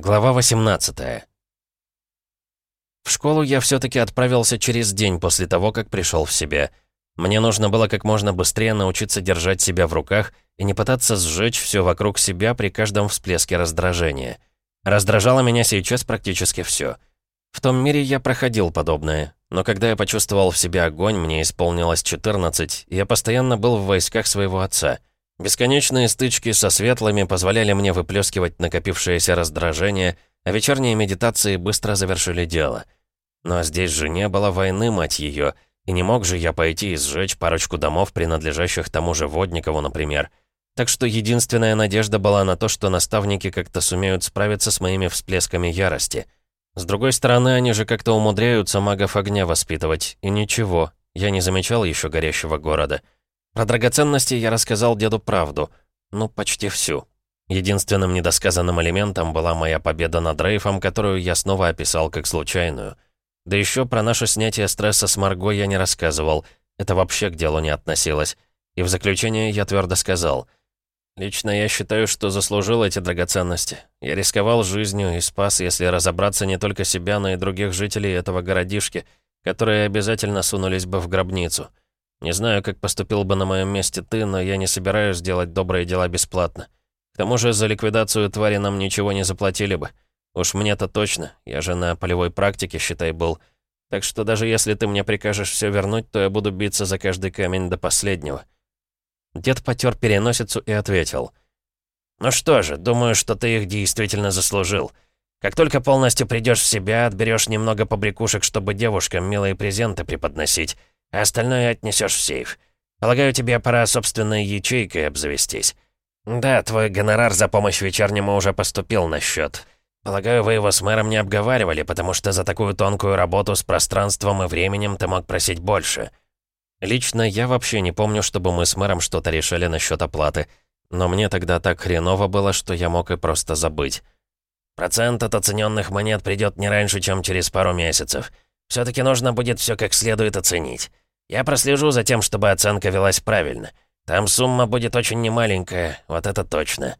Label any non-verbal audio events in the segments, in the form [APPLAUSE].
Глава 18 В школу я все-таки отправился через день после того, как пришел в себя. Мне нужно было как можно быстрее научиться держать себя в руках и не пытаться сжечь все вокруг себя при каждом всплеске раздражения. Раздражало меня сейчас практически все. В том мире я проходил подобное, но когда я почувствовал в себе огонь, мне исполнилось 14, и я постоянно был в войсках своего отца — Бесконечные стычки со светлыми позволяли мне выплескивать накопившееся раздражение, а вечерние медитации быстро завершили дело. Но здесь же не было войны, мать ее, и не мог же я пойти и сжечь парочку домов, принадлежащих тому же Водникову, например. Так что единственная надежда была на то, что наставники как-то сумеют справиться с моими всплесками ярости. С другой стороны, они же как-то умудряются магов огня воспитывать, и ничего, я не замечал еще горящего города. Про драгоценности я рассказал деду правду. Ну, почти всю. Единственным недосказанным элементом была моя победа над Рейфом, которую я снова описал как случайную. Да еще про наше снятие стресса с Марго я не рассказывал. Это вообще к делу не относилось. И в заключение я твердо сказал. Лично я считаю, что заслужил эти драгоценности. Я рисковал жизнью и спас, если разобраться, не только себя, но и других жителей этого городишки, которые обязательно сунулись бы в гробницу. Не знаю, как поступил бы на моем месте ты, но я не собираюсь делать добрые дела бесплатно. К тому же за ликвидацию твари нам ничего не заплатили бы. Уж мне-то точно, я же на полевой практике, считай, был. Так что даже если ты мне прикажешь все вернуть, то я буду биться за каждый камень до последнего». Дед потер переносицу и ответил. «Ну что же, думаю, что ты их действительно заслужил. Как только полностью придешь в себя, отберешь немного побрякушек, чтобы девушкам милые презенты преподносить остальное отнесешь в сейф. Полагаю, тебе пора собственной ячейкой обзавестись. Да, твой гонорар за помощь вечернему уже поступил на счет. Полагаю, вы его с мэром не обговаривали, потому что за такую тонкую работу с пространством и временем ты мог просить больше. Лично я вообще не помню, чтобы мы с мэром что-то решали насчет оплаты. Но мне тогда так хреново было, что я мог и просто забыть. Процент от оцененных монет придет не раньше, чем через пару месяцев. Все-таки нужно будет все как следует оценить. Я прослежу за тем, чтобы оценка велась правильно. Там сумма будет очень немаленькая, вот это точно».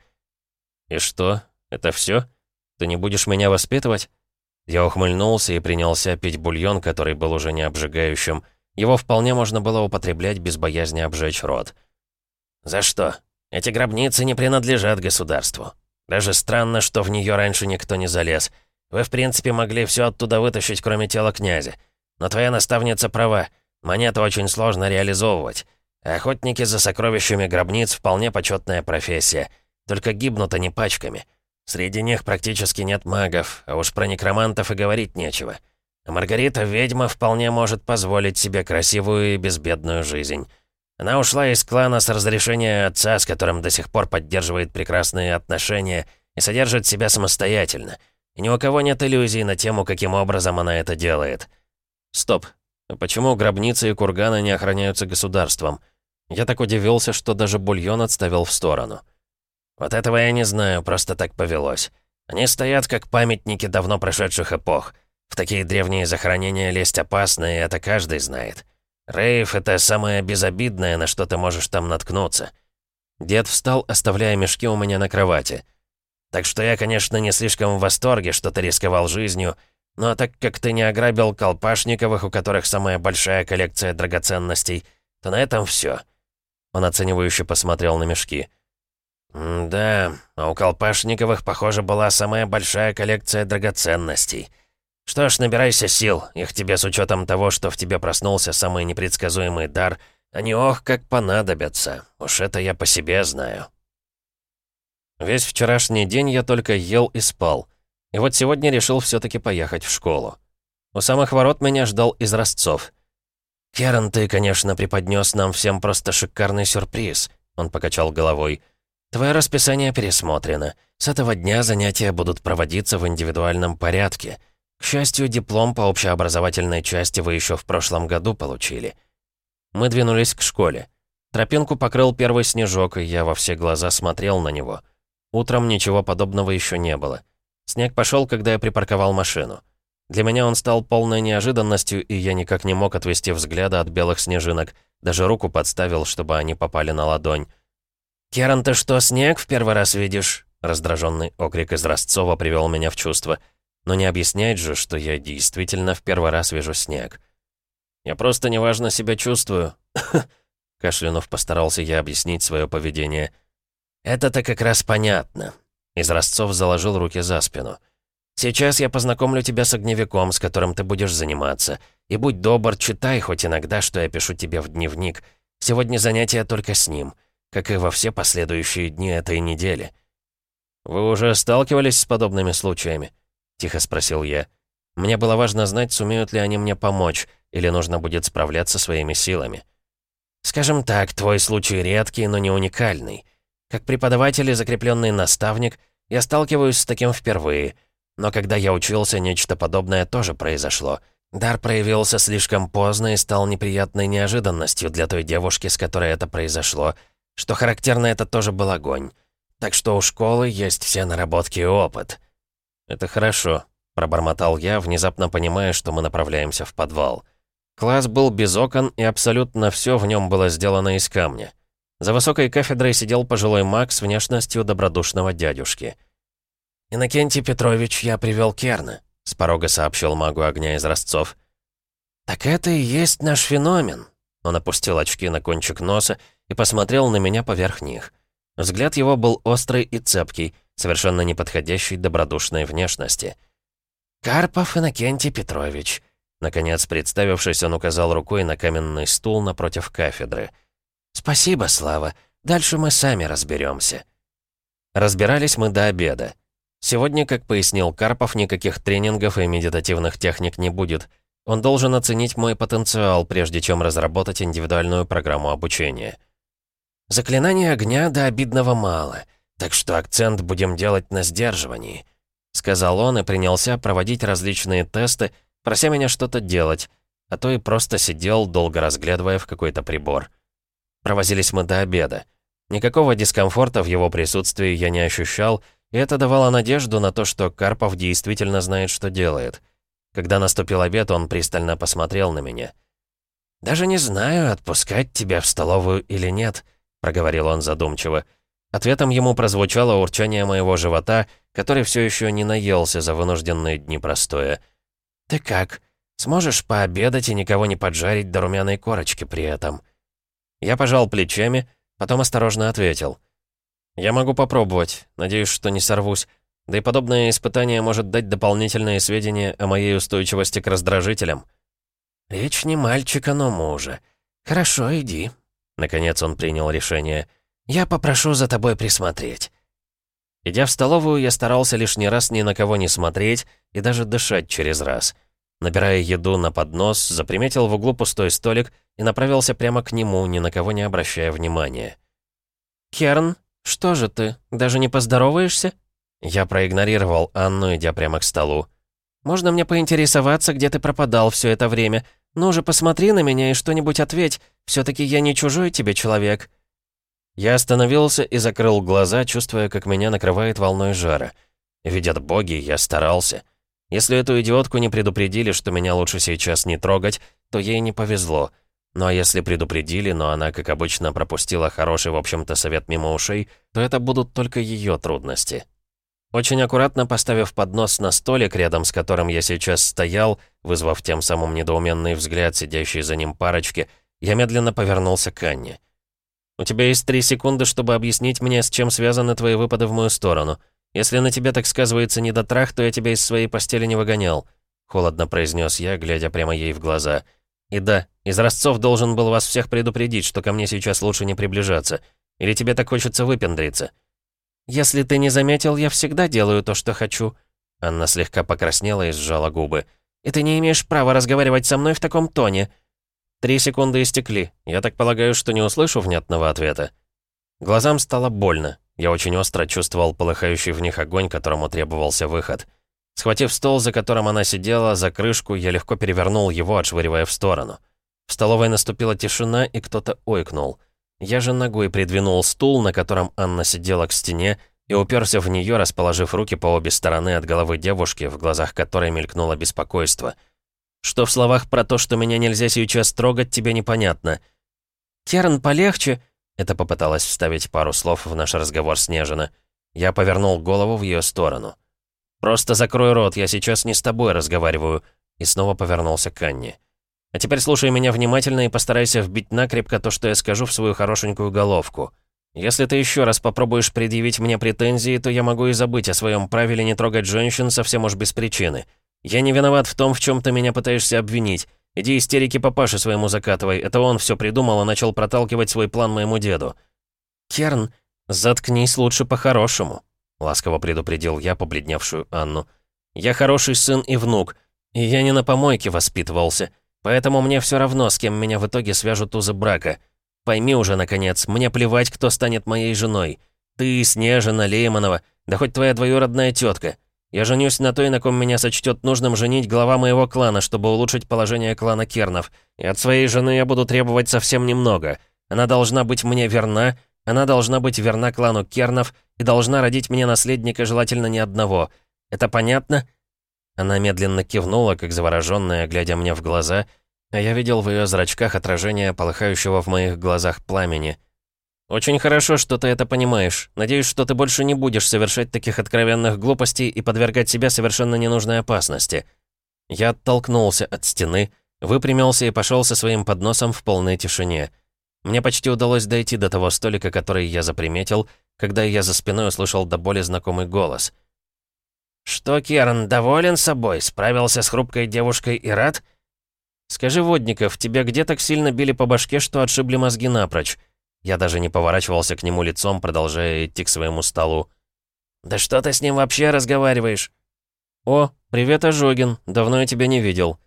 «И что? Это все? Ты не будешь меня воспитывать?» Я ухмыльнулся и принялся пить бульон, который был уже не обжигающим. Его вполне можно было употреблять без боязни обжечь рот. «За что? Эти гробницы не принадлежат государству. Даже странно, что в нее раньше никто не залез. Вы, в принципе, могли все оттуда вытащить, кроме тела князя. Но твоя наставница права. Монету очень сложно реализовывать. охотники за сокровищами гробниц — вполне почетная профессия. Только гибнут они пачками. Среди них практически нет магов, а уж про некромантов и говорить нечего. А Маргарита, ведьма, вполне может позволить себе красивую и безбедную жизнь. Она ушла из клана с разрешения отца, с которым до сих пор поддерживает прекрасные отношения и содержит себя самостоятельно — и ни у кого нет иллюзий на тему, каким образом она это делает. Стоп. А почему гробницы и курганы не охраняются государством? Я так удивился, что даже бульон отставил в сторону. Вот этого я не знаю, просто так повелось. Они стоят как памятники давно прошедших эпох. В такие древние захоронения лезть опасно, и это каждый знает. Рейв — это самое безобидное, на что ты можешь там наткнуться. Дед встал, оставляя мешки у меня на кровати — так что я, конечно, не слишком в восторге, что ты рисковал жизнью, но так как ты не ограбил Колпашниковых, у которых самая большая коллекция драгоценностей, то на этом все. Он оценивающе посмотрел на мешки. «Да, а у Колпашниковых, похоже, была самая большая коллекция драгоценностей. Что ж, набирайся сил, их тебе с учетом того, что в тебе проснулся самый непредсказуемый дар, они ох как понадобятся, уж это я по себе знаю». Весь вчерашний день я только ел и спал. И вот сегодня решил все таки поехать в школу. У самых ворот меня ждал из Ростцов. «Керн, ты, конечно, преподнес нам всем просто шикарный сюрприз», — он покачал головой. «Твое расписание пересмотрено. С этого дня занятия будут проводиться в индивидуальном порядке. К счастью, диплом по общеобразовательной части вы еще в прошлом году получили». Мы двинулись к школе. Тропинку покрыл первый снежок, и я во все глаза смотрел на него — Утром ничего подобного еще не было. Снег пошел, когда я припарковал машину. Для меня он стал полной неожиданностью, и я никак не мог отвести взгляда от белых снежинок. Даже руку подставил, чтобы они попали на ладонь. «Керан, ты что, снег в первый раз видишь?» Раздраженный окрик из Ростцова привел меня в чувство. Но не объяснять же, что я действительно в первый раз вижу снег. «Я просто неважно себя чувствую». [COUGHS] Кашлянув постарался я объяснить свое поведение. «Это-то как раз понятно». Из Ростцов заложил руки за спину. «Сейчас я познакомлю тебя с огневиком, с которым ты будешь заниматься. И будь добр, читай хоть иногда, что я пишу тебе в дневник. Сегодня занятия только с ним, как и во все последующие дни этой недели». «Вы уже сталкивались с подобными случаями?» — тихо спросил я. «Мне было важно знать, сумеют ли они мне помочь, или нужно будет справляться своими силами». «Скажем так, твой случай редкий, но не уникальный. Как преподаватель и закрепленный наставник, я сталкиваюсь с таким впервые — но когда я учился, нечто подобное тоже произошло. Дар проявился слишком поздно и стал неприятной неожиданностью для той девушки, с которой это произошло. Что характерно, это тоже был огонь. Так что у школы есть все наработки и опыт. «Это хорошо», — пробормотал я, внезапно понимая, что мы направляемся в подвал. Класс был без окон, и абсолютно все в нем было сделано из камня. За высокой кафедрой сидел пожилой маг с внешностью добродушного дядюшки — «Иннокентий Петрович, я привел Керна», — с порога сообщил магу огня из Ростцов. «Так это и есть наш феномен». Он опустил очки на кончик носа и посмотрел на меня поверх них. Взгляд его был острый и цепкий, совершенно неподходящий добродушной внешности. «Карпов Иннокентий Петрович», Наконец, представившись, он указал рукой на каменный стул напротив кафедры. «Спасибо, Слава. Дальше мы сами разберемся. Разбирались мы до обеда. Сегодня, как пояснил Карпов, никаких тренингов и медитативных техник не будет. Он должен оценить мой потенциал, прежде чем разработать индивидуальную программу обучения. Заклинание огня до обидного мало, так что акцент будем делать на сдерживании», — сказал он и принялся проводить различные тесты, прося меня что-то делать, а то и просто сидел, долго разглядывая в какой-то прибор. Провозились мы до обеда. Никакого дискомфорта в его присутствии я не ощущал, — и это давало надежду на то, что Карпов действительно знает, что делает. Когда наступил обед, он пристально посмотрел на меня. «Даже не знаю, отпускать тебя в столовую или нет», — проговорил он задумчиво. Ответом ему прозвучало урчание моего живота, который все еще не наелся за вынужденные дни простоя. «Ты как? Сможешь пообедать и никого не поджарить до румяной корочки при этом?» Я пожал плечами, потом осторожно ответил. «Я могу попробовать. Надеюсь, что не сорвусь. Да и подобное испытание может дать дополнительные сведения о моей устойчивости к раздражителям». «Речь не мальчика, но мужа. Хорошо, иди». Наконец он принял решение. «Я попрошу за тобой присмотреть». Идя в столовую, я старался лишний раз ни на кого не смотреть и даже дышать через раз. Набирая еду на поднос, заприметил в углу пустой столик и направился прямо к нему, ни на кого не обращая внимания. «Керн, «Что же ты, даже не поздороваешься?» Я проигнорировал Анну, идя прямо к столу. «Можно мне поинтересоваться, где ты пропадал все это время? Ну же, посмотри на меня и что-нибудь ответь. все таки я не чужой тебе человек». Я остановился и закрыл глаза, чувствуя, как меня накрывает волной жара. Видят боги, я старался. Если эту идиотку не предупредили, что меня лучше сейчас не трогать, то ей не повезло. Ну а если предупредили, но она, как обычно, пропустила хороший, в общем-то, совет мимо ушей, то это будут только ее трудности. Очень аккуратно поставив поднос на столик, рядом с которым я сейчас стоял, вызвав тем самым недоуменный взгляд сидящей за ним парочки, я медленно повернулся к Анне. «У тебя есть три секунды, чтобы объяснить мне, с чем связаны твои выпады в мою сторону. Если на тебе так сказывается недотрах, то я тебя из своей постели не выгонял», — холодно произнес я, глядя прямо ей в глаза — и да, из Ростцов должен был вас всех предупредить, что ко мне сейчас лучше не приближаться. Или тебе так хочется выпендриться?» «Если ты не заметил, я всегда делаю то, что хочу». Анна слегка покраснела и сжала губы. «И ты не имеешь права разговаривать со мной в таком тоне». Три секунды истекли. Я так полагаю, что не услышу внятного ответа. Глазам стало больно. Я очень остро чувствовал полыхающий в них огонь, которому требовался выход. Схватив стол, за которым она сидела, за крышку, я легко перевернул его, отшвыривая в сторону. В столовой наступила тишина, и кто-то ойкнул. Я же ногой придвинул стул, на котором Анна сидела к стене, и уперся в нее, расположив руки по обе стороны от головы девушки, в глазах которой мелькнуло беспокойство. «Что в словах про то, что меня нельзя сейчас трогать, тебе непонятно?» «Керн, полегче!» — это попыталась вставить пару слов в наш разговор Снежина. Я повернул голову в ее сторону. «Просто закрой рот, я сейчас не с тобой разговариваю», и снова повернулся к Анне. «А теперь слушай меня внимательно и постарайся вбить накрепко то, что я скажу в свою хорошенькую головку. Если ты еще раз попробуешь предъявить мне претензии, то я могу и забыть о своем правиле не трогать женщин совсем уж без причины. Я не виноват в том, в чем ты меня пытаешься обвинить. Иди истерики папаше своему закатывай. Это он все придумал и начал проталкивать свой план моему деду». «Керн, заткнись лучше по-хорошему», — ласково предупредил я побледневшую Анну. «Я хороший сын и внук, и я не на помойке воспитывался, поэтому мне все равно, с кем меня в итоге свяжут узы брака. Пойми уже, наконец, мне плевать, кто станет моей женой. Ты, Снежина, Лейманова, да хоть твоя двоюродная тетка. Я женюсь на той, на ком меня сочтет нужным женить глава моего клана, чтобы улучшить положение клана Кернов. И от своей жены я буду требовать совсем немного. Она должна быть мне верна, она должна быть верна клану Кернов и должна родить мне наследника, желательно не одного. Это понятно?» Она медленно кивнула, как заворожённая, глядя мне в глаза, а я видел в ее зрачках отражение полыхающего в моих глазах пламени. «Очень хорошо, что ты это понимаешь. Надеюсь, что ты больше не будешь совершать таких откровенных глупостей и подвергать себя совершенно ненужной опасности». Я оттолкнулся от стены, выпрямился и пошел со своим подносом в полной тишине. Мне почти удалось дойти до того столика, который я заприметил, когда я за спиной услышал до боли знакомый голос. «Что, Керн, доволен собой? Справился с хрупкой девушкой и рад?» «Скажи, Водников, тебя где так сильно били по башке, что отшибли мозги напрочь?» Я даже не поворачивался к нему лицом, продолжая идти к своему столу. «Да что ты с ним вообще разговариваешь?» «О, привет, Ожогин, давно я тебя не видел».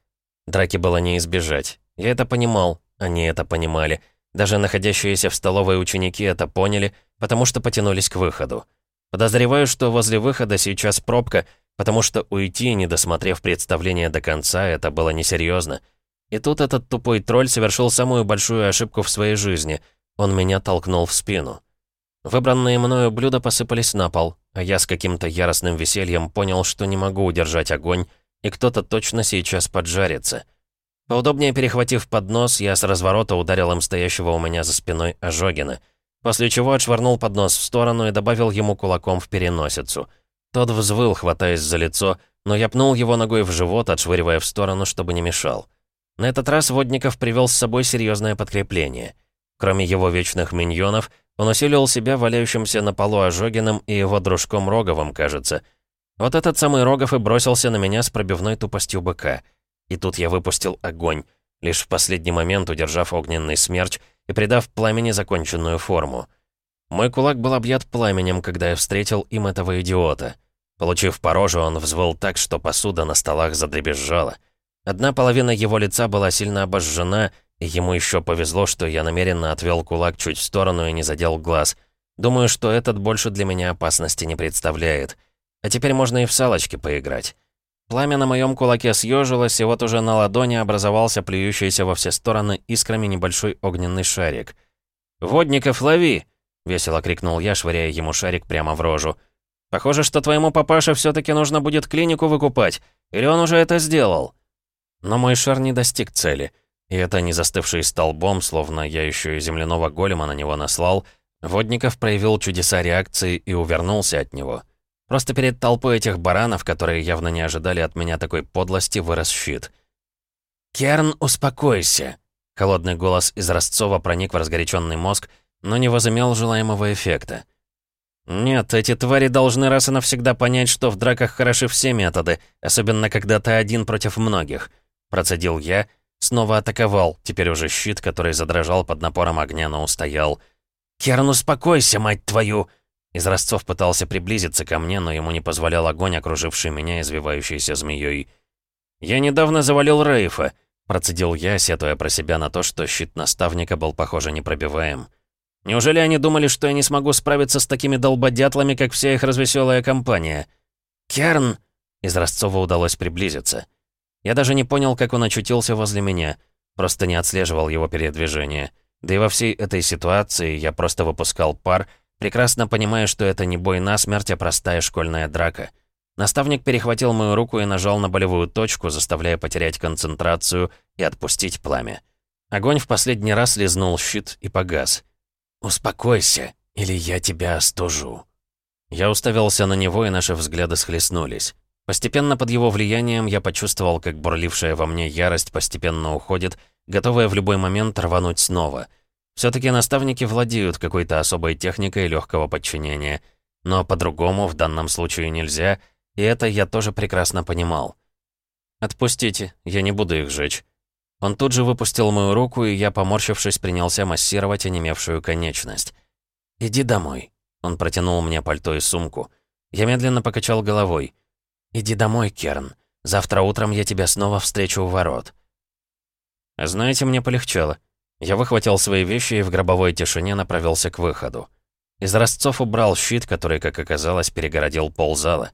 Драки было не избежать. Я это понимал, они это понимали. Даже находящиеся в столовой ученики это поняли, потому что потянулись к выходу. Подозреваю, что возле выхода сейчас пробка, потому что уйти, не досмотрев представление до конца, это было несерьезно. И тут этот тупой тролль совершил самую большую ошибку в своей жизни. Он меня толкнул в спину. Выбранные мною блюда посыпались на пол, а я с каким-то яростным весельем понял, что не могу удержать огонь, и кто-то точно сейчас поджарится. Поудобнее перехватив поднос, я с разворота ударил им стоящего у меня за спиной Ожогина, после чего отшвырнул поднос в сторону и добавил ему кулаком в переносицу. Тот взвыл, хватаясь за лицо, но я пнул его ногой в живот, отшвыривая в сторону, чтобы не мешал. На этот раз Водников привел с собой серьезное подкрепление. Кроме его вечных миньонов, он усилил себя валяющимся на полу Ожогиным и его дружком Роговым, кажется. Вот этот самый Рогов и бросился на меня с пробивной тупостью быка. И тут я выпустил огонь, лишь в последний момент удержав огненный смерч и придав пламени законченную форму. Мой кулак был объят пламенем, когда я встретил им этого идиота. Получив по роже, он взвыл так, что посуда на столах задребезжала. Одна половина его лица была сильно обожжена, и ему еще повезло, что я намеренно отвел кулак чуть в сторону и не задел глаз. Думаю, что этот больше для меня опасности не представляет. А теперь можно и в салочки поиграть. Пламя на моем кулаке съежилось, и вот уже на ладони образовался плюющийся во все стороны искрами небольшой огненный шарик. «Водников, лови!» — весело крикнул я, швыряя ему шарик прямо в рожу. «Похоже, что твоему папаше все таки нужно будет клинику выкупать. Или он уже это сделал?» Но мой шар не достиг цели. И это не застывший столбом, словно я еще и земляного голема на него наслал, Водников проявил чудеса реакции и увернулся от него. Просто перед толпой этих баранов, которые явно не ожидали от меня такой подлости, вырос щит. «Керн, успокойся!» Холодный голос из Ростцова проник в разгоряченный мозг, но не возымел желаемого эффекта. «Нет, эти твари должны раз и навсегда понять, что в драках хороши все методы, особенно когда ты один против многих. Процедил я, снова атаковал, теперь уже щит, который задрожал под напором огня, но устоял. «Керн, успокойся, мать твою!» Изразцов пытался приблизиться ко мне, но ему не позволял огонь, окруживший меня извивающейся змеей. «Я недавно завалил Рейфа», — процедил я, сетуя про себя на то, что щит наставника был, похоже, непробиваем. «Неужели они думали, что я не смогу справиться с такими долбодятлами, как вся их развеселая компания?» «Керн!» — Изразцову удалось приблизиться. Я даже не понял, как он очутился возле меня. Просто не отслеживал его передвижение. Да и во всей этой ситуации я просто выпускал пар, прекрасно понимая, что это не бой насмерть, а простая школьная драка. Наставник перехватил мою руку и нажал на болевую точку, заставляя потерять концентрацию и отпустить пламя. Огонь в последний раз лизнул щит и погас. «Успокойся, или я тебя остужу». Я уставился на него, и наши взгляды схлестнулись. Постепенно под его влиянием я почувствовал, как бурлившая во мне ярость постепенно уходит, готовая в любой момент рвануть снова. Все-таки наставники владеют какой-то особой техникой легкого подчинения. Но по-другому в данном случае нельзя, и это я тоже прекрасно понимал. «Отпустите, я не буду их жечь». Он тут же выпустил мою руку, и я, поморщившись, принялся массировать онемевшую конечность. «Иди домой». Он протянул мне пальто и сумку. Я медленно покачал головой. «Иди домой, Керн. Завтра утром я тебя снова встречу у ворот». Знаете, мне полегчало. Я выхватил свои вещи и в гробовой тишине направился к выходу. Из ростцов убрал щит, который, как оказалось, перегородил пол зала.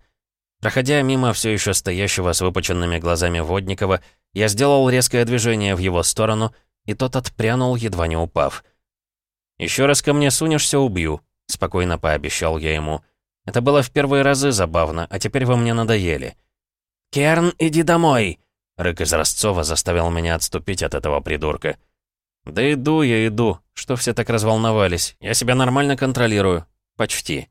Проходя мимо все еще стоящего с выпученными глазами Водникова, я сделал резкое движение в его сторону, и тот отпрянул, едва не упав. «Еще раз ко мне сунешься, убью», — спокойно пообещал я ему. «Это было в первые разы забавно, а теперь вы мне надоели». «Керн, иди домой!» Рык из Ростцова заставил меня отступить от этого придурка. «Да иду я, иду. Что все так разволновались? Я себя нормально контролирую. Почти».